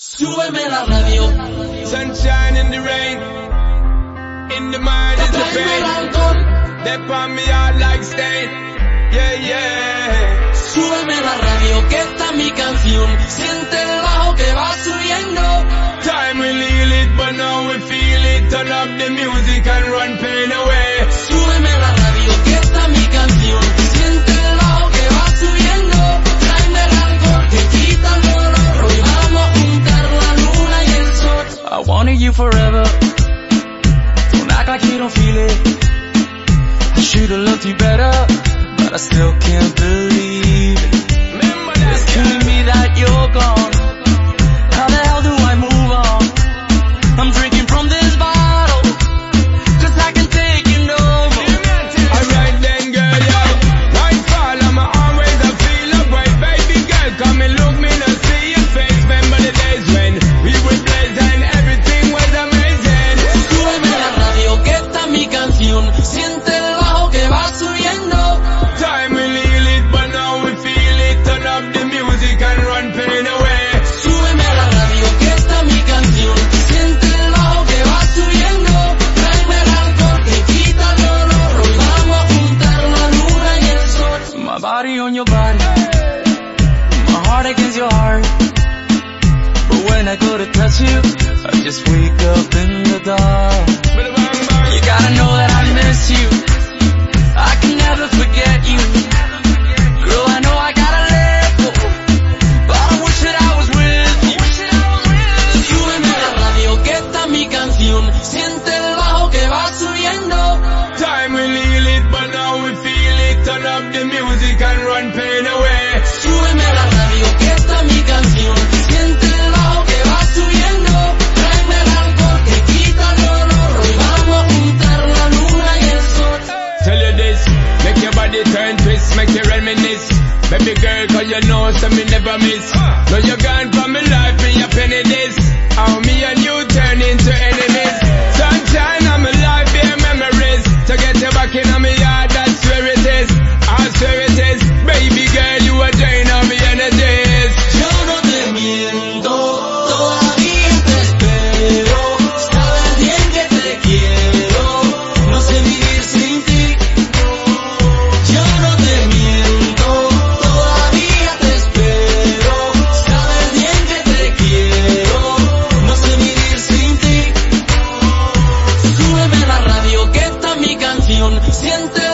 Súbeme la radio. Sunshine in the rain. In the mind is the pain. They on me out like stain. Yeah, yeah. Súbeme la radio, que esta es mi canción. Siente el bajo que va subiendo. Time we heal it, but now we feel it. Turn up the music and run pain away. Súbeme la radio, que esta es mi canción. Wanted you forever. Don't act like you don't feel it. I should've loved you better, but I still can't believe body my heart against your heart. But when I go to touch you, I just wake up in the dark. Turn up the music and run pain away. Súbeme la radio, que esta mi canción. Siente el bajo que va subiendo. Tráeme el alcohol que quita el dolor. Hoy vamos a juntar la luna y el sol. Tell you this, make your body turn twist, make you reminisce. Baby girl, cause you know, so me never miss. Now you gone adelante